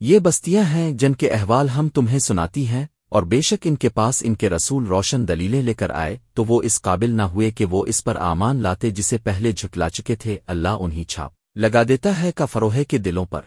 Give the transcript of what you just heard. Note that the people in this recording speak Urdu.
یہ بستیاں ہیں جن کے احوال ہم تمہیں سناتی ہیں، اور بے شک ان کے پاس ان کے رسول روشن دلیلیں لے کر آئے، تو وہ اس قابل نہ ہوئے کہ وہ اس پر آمان لاتے جسے پہلے جھٹلا چکے تھے، اللہ انہیں چھاپ۔ لگا دیتا ہے کا فروہے کے دلوں پر۔